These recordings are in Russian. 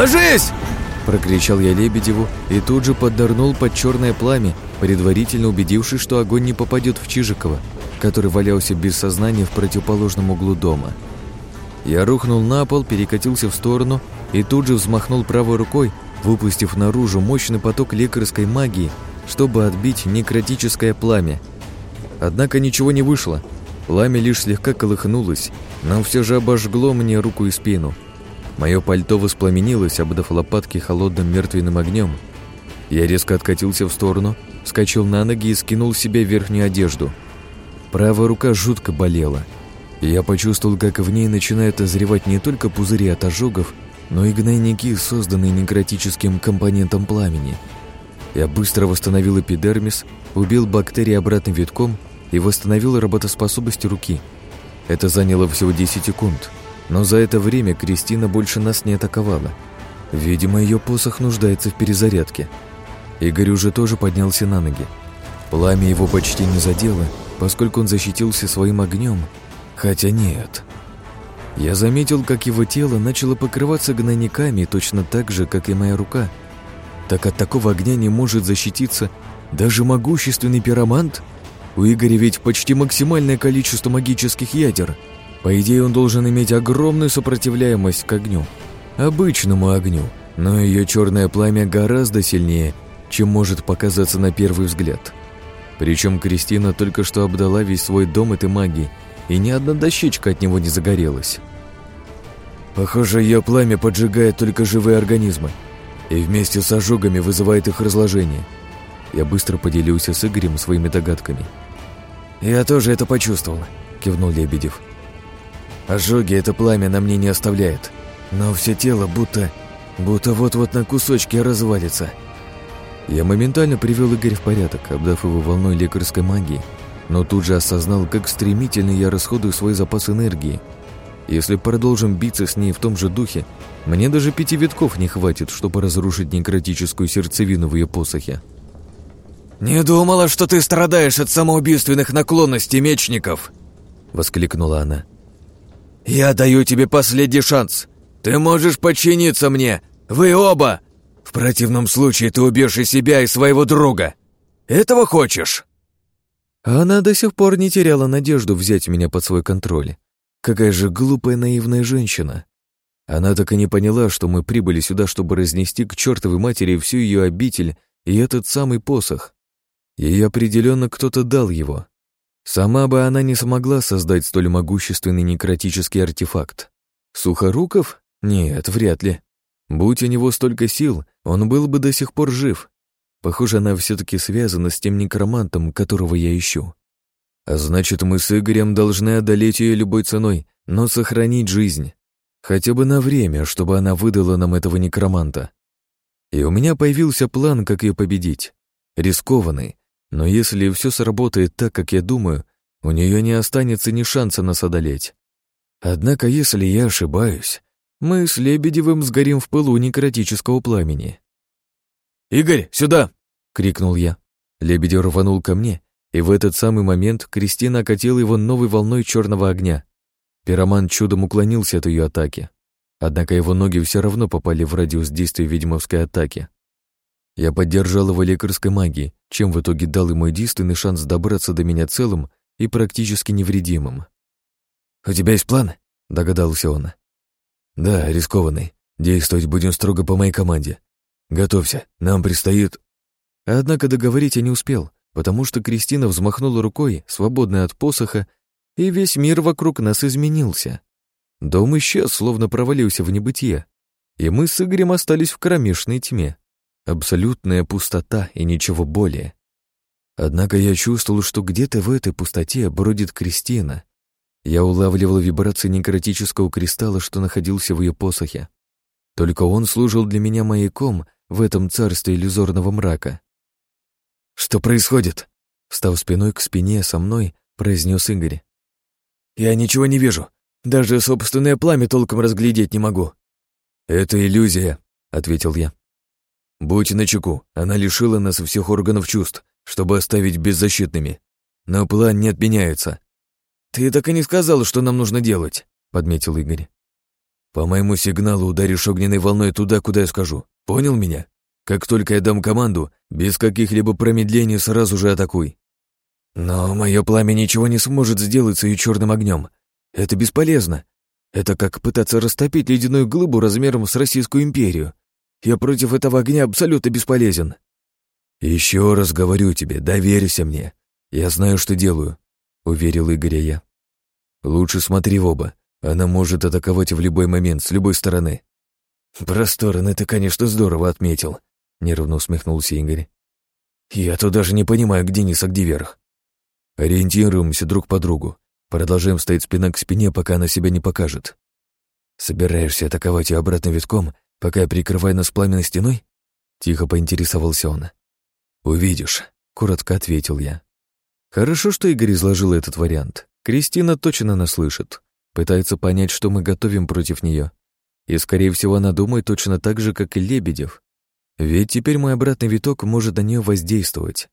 «Ложись!» Прокричал я Лебедеву и тут же поднырнул под черное пламя, предварительно убедившись, что огонь не попадет в Чижикова, который валялся без сознания в противоположном углу дома. Я рухнул на пол, перекатился в сторону и тут же взмахнул правой рукой, выпустив наружу мощный поток лекарской магии, чтобы отбить некротическое пламя. Однако ничего не вышло. Пламя лишь слегка колыхнулось, но все же обожгло мне руку и спину. Мое пальто воспламенилось, обдав лопатки холодным мертвенным огнем. Я резко откатился в сторону, вскочил на ноги и скинул себе верхнюю одежду. Правая рука жутко болела. я почувствовал, как в ней начинают озревать не только пузыри от ожогов, но и гнойники, созданные некротическим компонентом пламени. Я быстро восстановил эпидермис, убил бактерии обратным витком и восстановил работоспособность руки. Это заняло всего 10 секунд, но за это время Кристина больше нас не атаковала. Видимо, ее посох нуждается в перезарядке. Игорь уже тоже поднялся на ноги. Пламя его почти не задело, поскольку он защитился своим огнем. Хотя нет. Я заметил, как его тело начало покрываться гнойниками точно так же, как и моя рука. Так от такого огня не может защититься даже могущественный пиромант? У Игоря ведь почти максимальное количество магических ядер – по идее, он должен иметь огромную сопротивляемость к огню. Обычному огню. Но ее черное пламя гораздо сильнее, чем может показаться на первый взгляд. Причем Кристина только что обдала весь свой дом этой магией, и ни одна дощечка от него не загорелась. Похоже, ее пламя поджигает только живые организмы и вместе с ожогами вызывает их разложение. Я быстро поделился с Игорем своими догадками. «Я тоже это почувствовал», — кивнул Лебедев. Ожоги это пламя на мне не оставляет, но все тело будто... будто вот-вот на кусочки развалится. Я моментально привел Игорь в порядок, обдав его волной лекарской магии, но тут же осознал, как стремительно я расходую свой запас энергии. Если продолжим биться с ней в том же духе, мне даже пяти витков не хватит, чтобы разрушить некротическую сердцевину в ее посохе. «Не думала, что ты страдаешь от самоубийственных наклонностей мечников!» — воскликнула она. «Я даю тебе последний шанс. Ты можешь подчиниться мне. Вы оба. В противном случае ты убьешь и себя, и своего друга. Этого хочешь?» Она до сих пор не теряла надежду взять меня под свой контроль. Какая же глупая наивная женщина. Она так и не поняла, что мы прибыли сюда, чтобы разнести к чертовой матери всю ее обитель и этот самый посох. Ей определенно кто-то дал его. Сама бы она не смогла создать столь могущественный некротический артефакт. Сухоруков? Нет, вряд ли. Будь у него столько сил, он был бы до сих пор жив. Похоже, она все-таки связана с тем некромантом, которого я ищу. А значит, мы с Игорем должны одолеть ее любой ценой, но сохранить жизнь. Хотя бы на время, чтобы она выдала нам этого некроманта. И у меня появился план, как ее победить. Рискованный, но если все сработает так, как я думаю, у нее не останется ни шанса нас одолеть. Однако, если я ошибаюсь, мы с Лебедевым сгорим в пылу некротического пламени. «Игорь, сюда!» — крикнул я. Лебедев рванул ко мне, и в этот самый момент Кристина окатила его новой волной черного огня. Пироман чудом уклонился от ее атаки. Однако его ноги все равно попали в радиус действия ведьмовской атаки. Я поддержал его лекарской магией, чем в итоге дал ему единственный шанс добраться до меня целым и практически невредимым. «У тебя есть план?» — догадался он. «Да, рискованный. Действовать будем строго по моей команде. Готовься, нам предстоит...» Однако договорить я не успел, потому что Кристина взмахнула рукой, свободная от посоха, и весь мир вокруг нас изменился. Дом исчез, словно провалился в небытие, и мы с Игорем остались в кромешной тьме. Абсолютная пустота и ничего более. Однако я чувствовал, что где-то в этой пустоте бродит Кристина. Я улавливал вибрации некротического кристалла, что находился в ее посохе. Только он служил для меня маяком в этом царстве иллюзорного мрака. «Что происходит?» Встав спиной к спине со мной, произнес Игорь. «Я ничего не вижу. Даже собственное пламя толком разглядеть не могу». «Это иллюзия», — ответил я. Будь начеку, она лишила нас всех органов чувств, чтобы оставить беззащитными. Но план не отменяется. «Ты так и не сказал, что нам нужно делать», — подметил Игорь. По моему сигналу ударишь огненной волной туда, куда я скажу. Понял меня? Как только я дам команду, без каких-либо промедлений сразу же атакуй. Но мое пламя ничего не сможет сделать с ее черным огнем. Это бесполезно. Это как пытаться растопить ледяную глыбу размером с Российскую империю. Я против этого огня абсолютно бесполезен. Еще раз говорю тебе, доверься мне. Я знаю, что делаю, уверил Игоря я. Лучше смотри в оба. Она может атаковать в любой момент, с любой стороны. Про стороны ты, конечно, здорово отметил, нервно усмехнулся Игорь. Я-то даже не понимаю, где низ, а где верх. Ориентируемся друг по другу. Продолжаем стоять спина к спине, пока она себя не покажет. Собираешься атаковать ее обратно витком, пока я прикрываю нас пламенной стеной? Тихо поинтересовался он. Увидишь, коротко ответил я. Хорошо, что Игорь изложил этот вариант. Кристина точно нас слышит. Пытается понять, что мы готовим против нее. И, скорее всего, она думает точно так же, как и Лебедев. Ведь теперь мой обратный виток может на нее воздействовать.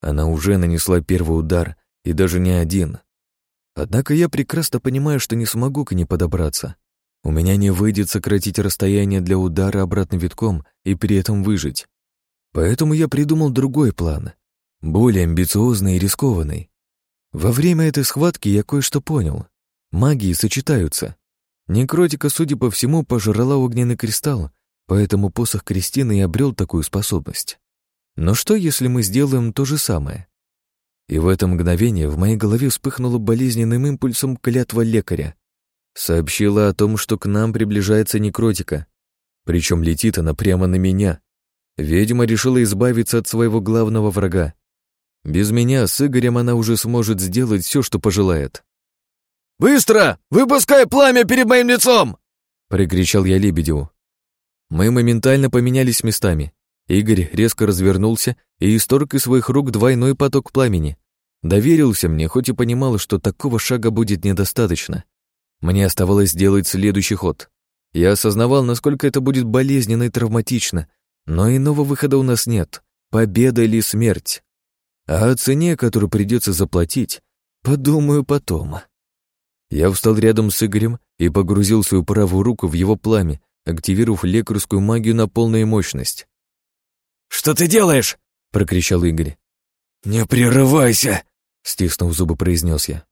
Она уже нанесла первый удар, и даже не один. Однако я прекрасно понимаю, что не смогу к ней подобраться. У меня не выйдет сократить расстояние для удара обратным витком и при этом выжить. Поэтому я придумал другой план, более амбициозный и рискованный. Во время этой схватки я кое-что понял. Магии сочетаются. Некротика, судя по всему, пожрала огненный кристалл, поэтому посох Кристины и обрел такую способность. Но что, если мы сделаем то же самое? И в это мгновение в моей голове вспыхнула болезненным импульсом клятва лекаря. Сообщила о том, что к нам приближается некротика. Причем летит она прямо на меня. Ведьма решила избавиться от своего главного врага. Без меня с Игорем она уже сможет сделать все, что пожелает. «Быстро! Выпускай пламя перед моим лицом!» — прикричал я Лебедеву. Мы моментально поменялись местами. Игорь резко развернулся и исторг из своих рук двойной поток пламени. Доверился мне, хоть и понимал, что такого шага будет недостаточно. Мне оставалось сделать следующий ход. Я осознавал, насколько это будет болезненно и травматично, но иного выхода у нас нет. Победа или смерть. А о цене, которую придется заплатить, подумаю потом. Я встал рядом с Игорем и погрузил свою правую руку в его пламя, активировав лекарскую магию на полную мощность. «Что ты делаешь?» — прокричал Игорь. «Не прерывайся!» — стиснув зубы, произнес я.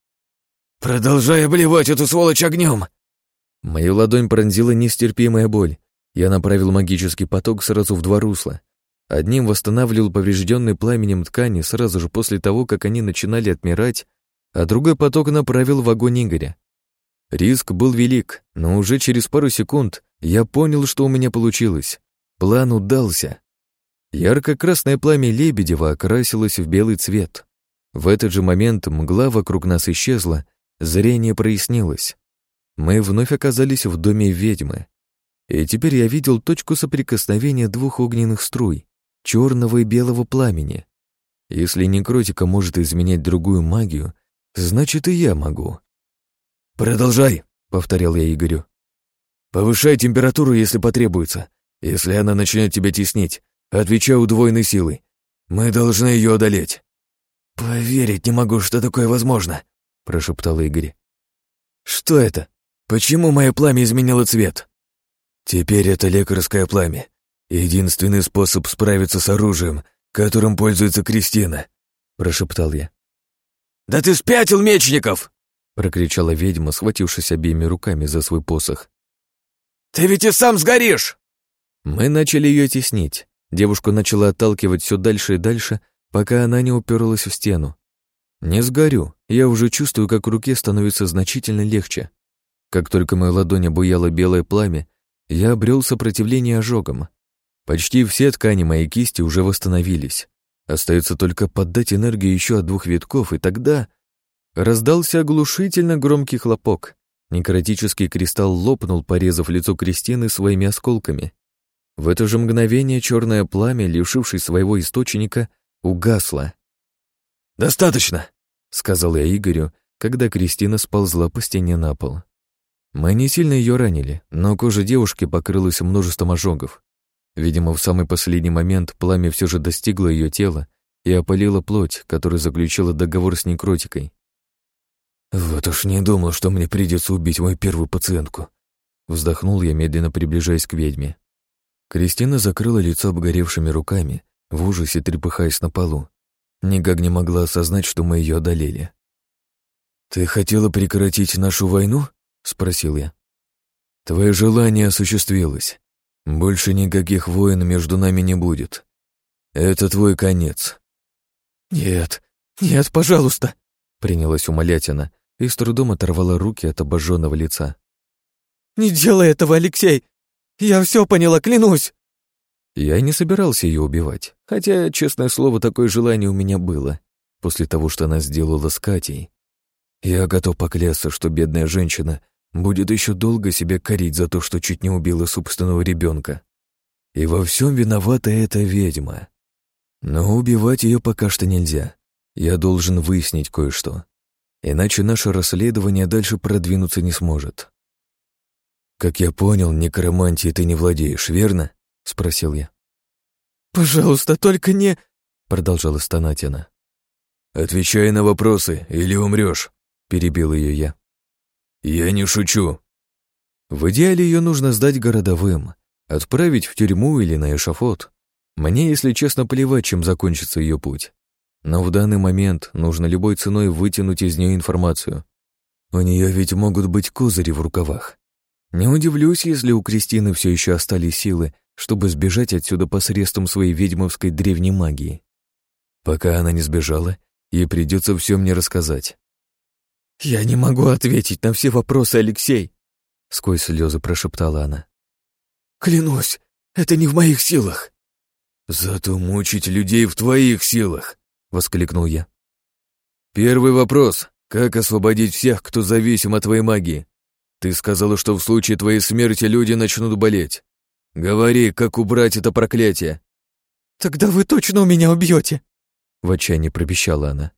«Продолжай обливать эту сволочь огнем!» Мою ладонь пронзила нестерпимая боль. Я направил магический поток сразу в два русла. Одним восстанавливал поврежденные пламенем ткани сразу же после того, как они начинали отмирать, а другой поток направил в огонь Игоря. Риск был велик, но уже через пару секунд я понял, что у меня получилось. План удался. Ярко-красное пламя Лебедева окрасилось в белый цвет. В этот же момент мгла вокруг нас исчезла, зрение прояснилось. Мы вновь оказались в доме ведьмы. И теперь я видел точку соприкосновения двух огненных струй, черного и белого пламени. Если некротика может изменять другую магию, значит и я могу. «Продолжай», — повторял я Игорю. «Повышай температуру, если потребуется. Если она начнет тебя теснить, Отвечаю удвоенной силой. Мы должны ее одолеть. Поверить не могу, что такое возможно, прошептал Игорь. Что это? Почему мое пламя изменило цвет? Теперь это лекарское пламя. Единственный способ справиться с оружием, которым пользуется Кристина, прошептал я. Да ты спятил, мечников! прокричала ведьма, схватившись обеими руками за свой посох. «Ты ведь и сам сгоришь!» Мы начали ее теснить. Девушку начала отталкивать все дальше и дальше, пока она не уперлась в стену. Не сгорю, я уже чувствую, как руке становится значительно легче. Как только моя ладонь обуяла белое пламя, я обрел сопротивление ожогам. Почти все ткани моей кисти уже восстановились. Остается только поддать энергию еще от двух витков, и тогда... Раздался оглушительно громкий хлопок. Некротический кристалл лопнул, порезав лицо Кристины своими осколками. В это же мгновение черное пламя, лишившись своего источника, угасло. «Достаточно!» — сказал я Игорю, когда Кристина сползла по стене на пол. Мы не сильно ее ранили, но кожа девушки покрылась множеством ожогов. Видимо, в самый последний момент пламя все же достигло ее тела и опалило плоть, которая заключила договор с некротикой. «Вот уж не думал, что мне придется убить мою первую пациентку», Вздохнул я, медленно приближаясь к ведьме. Кристина закрыла лицо обгоревшими руками, в ужасе трепыхаясь на полу. Никак не могла осознать, что мы ее одолели. «Ты хотела прекратить нашу войну?» — спросил я. «Твое желание осуществилось. Больше никаких войн между нами не будет. Это твой конец». «Нет, нет, пожалуйста!» — принялась умолять она и с трудом оторвала руки от обожженного лица. «Не делай этого, Алексей! Я все поняла, клянусь!» Я не собирался ее убивать, хотя, честное слово, такое желание у меня было, после того, что она сделала с Катей. Я готов поклясться, что бедная женщина будет еще долго себя корить за то, что чуть не убила собственного ребенка. И во всем виновата эта ведьма. Но убивать ее пока что нельзя. Я должен выяснить кое-что. Иначе наше расследование дальше продвинуться не сможет. «Как я понял, некромантией ты не владеешь, верно?» — спросил я. «Пожалуйста, только не...» — продолжала стонать она. «Отвечай на вопросы, или умрешь», — перебил ее я. «Я не шучу». В идеале ее нужно сдать городовым, отправить в тюрьму или на эшафот. Мне, если честно, плевать, чем закончится ее путь. Но в данный момент нужно любой ценой вытянуть из нее информацию. У нее ведь могут быть козыри в рукавах. Не удивлюсь, если у Кристины все еще остались силы, чтобы сбежать отсюда посредством своей ведьмовской древней магии. Пока она не сбежала, ей придется все мне рассказать. «Я не могу ответить на все вопросы, Алексей!» Сквозь слезы прошептала она. «Клянусь, это не в моих силах!» «Зато мучить людей в твоих силах!» — воскликнул я. «Первый вопрос. Как освободить всех, кто зависим от твоей магии? Ты сказала, что в случае твоей смерти люди начнут болеть. Говори, как убрать это проклятие?» «Тогда вы точно у меня убьете!» В отчаянии пропищала она.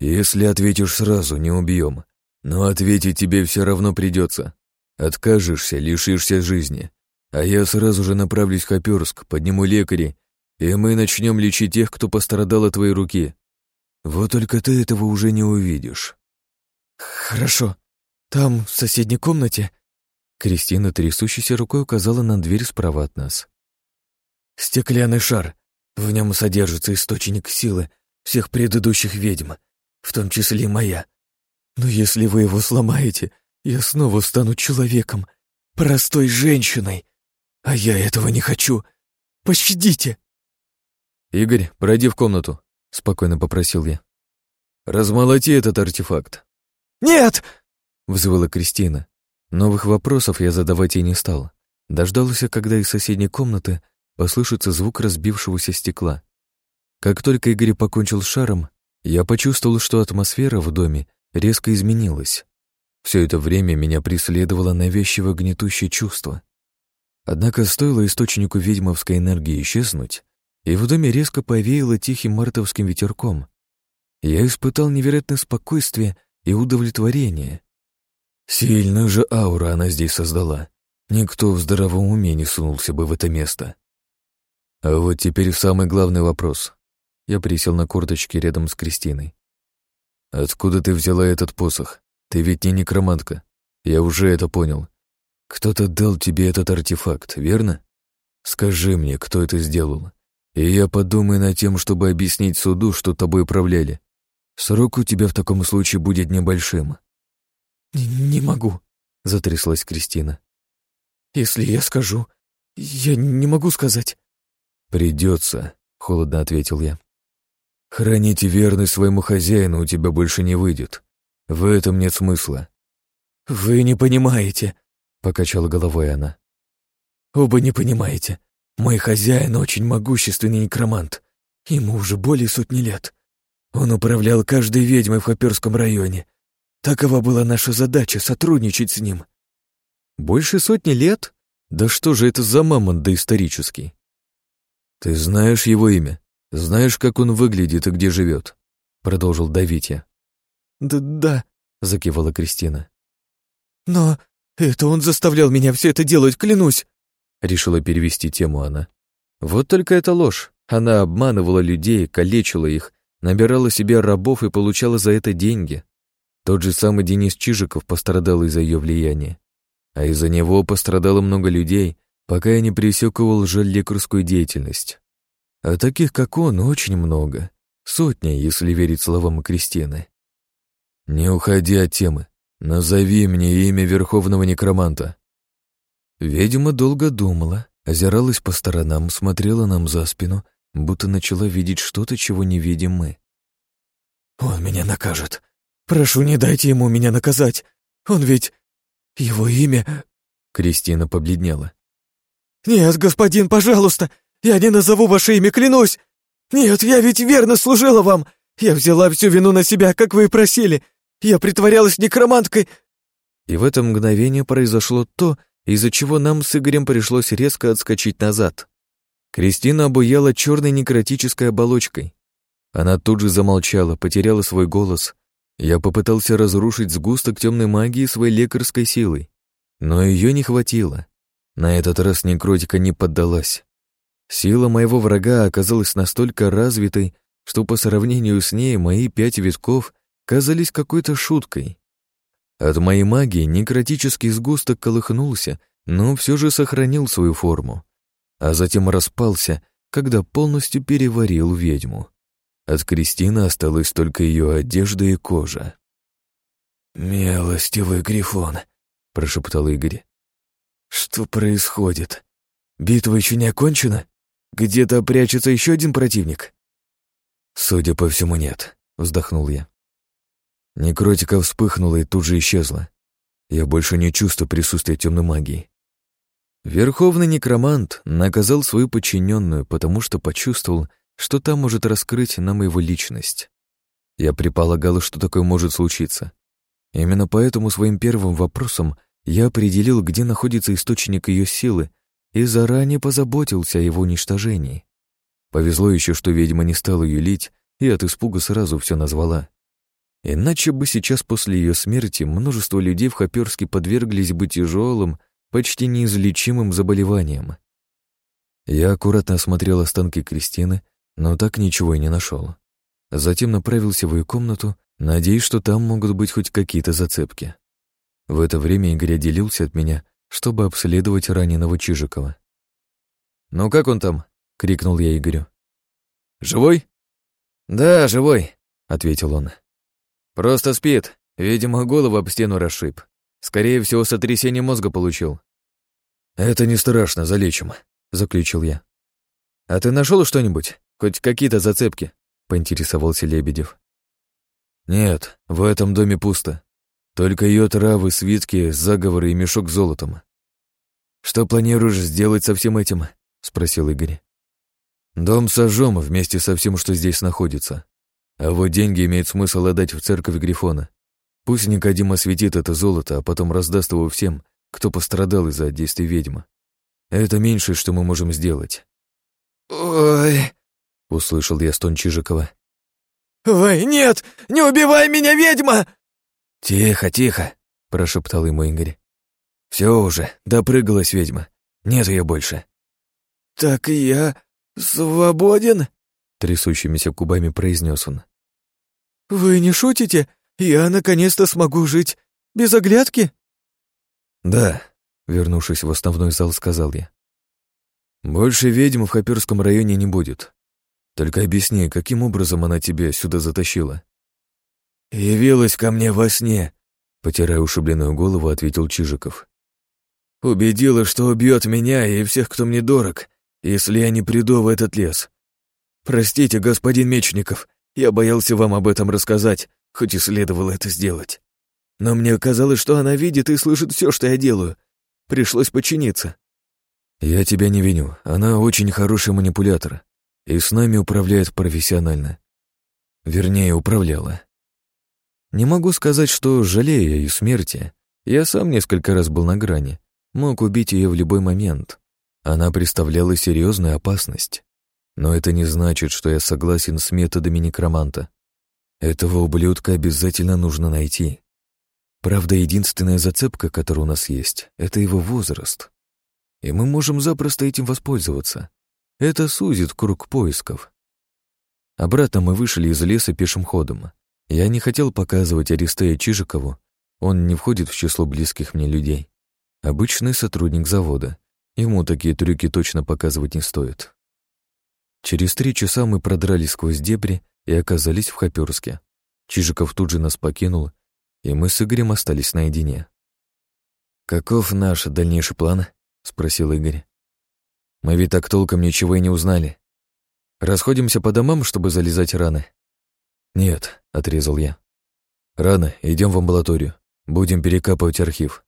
«Если ответишь сразу, не убьем. Но ответить тебе все равно придется. Откажешься, лишишься жизни. А я сразу же направлюсь в Хоперск, подниму лекарей, и мы начнем лечить тех, кто пострадал от твоей руки. Вот только ты этого уже не увидишь». «Хорошо. Там, в соседней комнате...» Кристина трясущейся рукой указала на дверь справа от нас. «Стеклянный шар. В нем содержится источник силы всех предыдущих ведьм в том числе и моя. Но если вы его сломаете, я снова стану человеком, простой женщиной. А я этого не хочу. Пощадите!» «Игорь, пройди в комнату», — спокойно попросил я. «Размолоти этот артефакт». «Нет!» — взвыла Кристина. Новых вопросов я задавать ей не стал. Дождался, когда из соседней комнаты послышится звук разбившегося стекла. Как только Игорь покончил с шаром, я почувствовал, что атмосфера в доме резко изменилась. Все это время меня преследовало навязчиво гнетущее чувство. Однако стоило источнику ведьмовской энергии исчезнуть, и в доме резко повеяло тихим мартовским ветерком. Я испытал невероятное спокойствие и удовлетворение. Сильную же ауру она здесь создала. Никто в здравом уме не сунулся бы в это место. А вот теперь самый главный вопрос. Я присел на корточки рядом с Кристиной. «Откуда ты взяла этот посох? Ты ведь не некромантка. Я уже это понял. Кто-то дал тебе этот артефакт, верно? Скажи мне, кто это сделал. И я подумаю над тем, чтобы объяснить суду, что тобой управляли. Срок у тебя в таком случае будет небольшим». «Не могу», — затряслась Кристина. «Если я скажу, я не могу сказать». «Придется», — холодно ответил я. Хранить верность своему хозяину у тебя больше не выйдет. В этом нет смысла. Вы не понимаете, покачала головой она. Оба не понимаете. Мой хозяин очень могущественный некромант. Ему уже более сотни лет. Он управлял каждой ведьмой в Хоперском районе. Такова была наша задача — сотрудничать с ним. Больше сотни лет? Да что же это за мамонт доисторический? Ты знаешь его имя? «Знаешь, как он выглядит и где живет?» — продолжил давить я. «Да-да», — закивала Кристина. «Но это он заставлял меня все это делать, клянусь!» — решила перевести тему она. «Вот только это ложь. Она обманывала людей, калечила их, набирала себе рабов и получала за это деньги. Тот же самый Денис Чижиков пострадал из-за ее влияния. а из-за него пострадало много людей, пока я не пресек его лжелекарскую деятельность. А таких, как он, очень много. Сотня, если верить словам Кристины. «Не уходи от темы. Назови мне имя Верховного Некроманта». Ведьма долго думала, озиралась по сторонам, смотрела нам за спину, будто начала видеть что-то, чего не видим мы. «Он меня накажет. Прошу, не дайте ему меня наказать. Он ведь... Его имя...» Кристина побледнела. «Нет, господин, пожалуйста, я не назову ваше имя, клянусь! Нет, я ведь верно служила вам! Я взяла всю вину на себя, как вы и просили! Я притворялась некроманткой!» И в это мгновение произошло то, из-за чего нам с Игорем пришлось резко отскочить назад. Кристина обуяла черной некротической оболочкой. Она тут же замолчала, потеряла свой голос. Я попытался разрушить сгусток темной магии своей лекарской силой, но ее не хватило. На этот раз некротика не поддалась. Сила моего врага оказалась настолько развитой, что по сравнению с ней мои пять витков казались какой-то шуткой. От моей магии некротический сгусток колыхнулся, но все же сохранил свою форму, а затем распался, когда полностью переварил ведьму. От Кристины осталась только ее одежда и кожа. «Милостивый Грифон», — прошептал Игорь. «Что происходит? Битва еще не окончена? Где-то прячется еще один противник?» «Судя по всему, нет», — вздохнул я. Некротика вспыхнула и тут же исчезла. Я больше не чувствую присутствия темной магии. Верховный некромант наказал свою подчиненную, потому что почувствовал, что та может раскрыть нам его личность. Я предполагал, что такое может случиться. Именно поэтому своим первым вопросом я определил, где находится источник ее силы, и заранее позаботился о его уничтожении. Повезло еще, что ведьма не стала юлить и от испуга сразу все назвала. Иначе бы сейчас после ее смерти множество людей в Хоперске подверглись бы тяжелым, почти неизлечимым заболеваниям. Я аккуратно осмотрел останки Кристины, но так ничего и не нашел. Затем направился в ее комнату, надеясь, что там могут быть хоть какие-то зацепки. В это время Игорь отделился от меня, чтобы обследовать раненого Чижикова. «Ну как он там?» — крикнул я Игорю. «Живой?» «Да, живой», — ответил он. «Просто спит. Видимо, голову об стену расшиб. Скорее всего, сотрясение мозга получил». «Это не страшно, залечим», — заключил я. «А ты нашел что-нибудь? Хоть какие-то зацепки?» — поинтересовался Лебедев. «Нет, в этом доме пусто. Только ее травы, свитки, заговоры и мешок с золотом». «Что планируешь сделать со всем этим?» — спросил Игорь. «Дом сожжем вместе со всем, что здесь находится. А вот деньги имеет смысл отдать в церковь Грифона. Пусть Никодим осветит это золото, а потом раздаст его всем, кто пострадал из-за действий ведьмы. Это меньшее, что мы можем сделать». «Ой!» — услышал я стон Чижикова. «Ой, нет! Не убивай меня, ведьма!» «Тихо, тихо!» — прошептал ему Игорь. «Все уже, допрыгалась ведьма. Нет ее больше». «Так я свободен?» — трясущимися губами произнес он. «Вы не шутите? Я наконец-то смогу жить без оглядки?» «Да», — вернувшись в основной зал, сказал я. «Больше ведьм в Хоперском районе не будет. Только объясни, каким образом она тебя сюда затащила?» «Явилась ко мне во сне», — потирая ушибленную голову, ответил Чижиков. «Убедила, что убьет меня и всех, кто мне дорог, если я не приду в этот лес. Простите, господин Мечников, я боялся вам об этом рассказать, хоть и следовало это сделать. Но мне казалось, что она видит и слышит все, что я делаю. Пришлось подчиниться». «Я тебя не виню. Она очень хороший манипулятор и с нами управляет профессионально. Вернее, управляла. Не могу сказать, что жалею ее смерти. Я сам несколько раз был на грани. Мог убить ее в любой момент. Она представляла серьезную опасность. Но это не значит, что я согласен с методами некроманта. Этого ублюдка обязательно нужно найти. Правда, единственная зацепка, которая у нас есть, это его возраст. И мы можем запросто этим воспользоваться. Это сузит круг поисков. Обратно мы вышли из леса пешим ходом. Я не хотел показывать Аристея Чижикову, он не входит в число близких мне людей. Обычный сотрудник завода. Ему такие трюки точно показывать не стоит. Через три часа мы продрались сквозь дебри и оказались в Хоперске. Чижиков тут же нас покинул, и мы с Игорем остались наедине. «Каков наш дальнейший план?» — спросил Игорь. «Мы ведь так толком ничего и не узнали. Расходимся по домам, чтобы залезать раны?» «Нет», — отрезал я. «Рано, идем в амбулаторию. Будем перекапывать архив.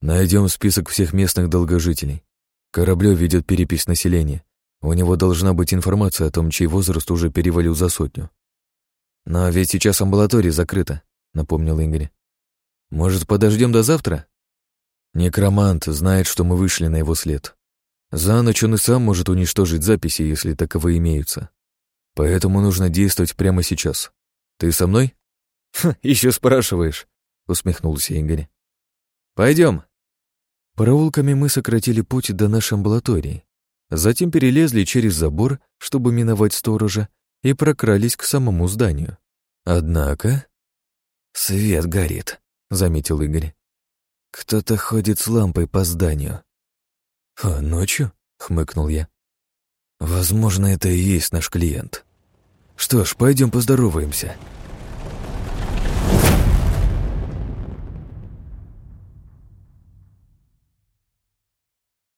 Найдем список всех местных долгожителей. Кораблев ведет перепись населения. У него должна быть информация о том, чей возраст уже перевалил за сотню. «Но ведь сейчас амбулатория закрыта», — напомнил Игорь. «Может, подождем до завтра?» Некромант знает, что мы вышли на его след. За ночь он и сам может уничтожить записи, если таковые имеются. Поэтому нужно действовать прямо сейчас. Ты со мной? Еще спрашиваешь, усмехнулся Игорь. Пойдем. Проулками мы сократили путь до нашей амбулатории. Затем перелезли через забор, чтобы миновать сторожа, и прокрались к самому зданию. Однако... «Свет горит», — заметил Игорь. «Кто-то ходит с лампой по зданию». «А ночью?» — хмыкнул я. «Возможно, это и есть наш клиент. Что ж, пойдем поздороваемся.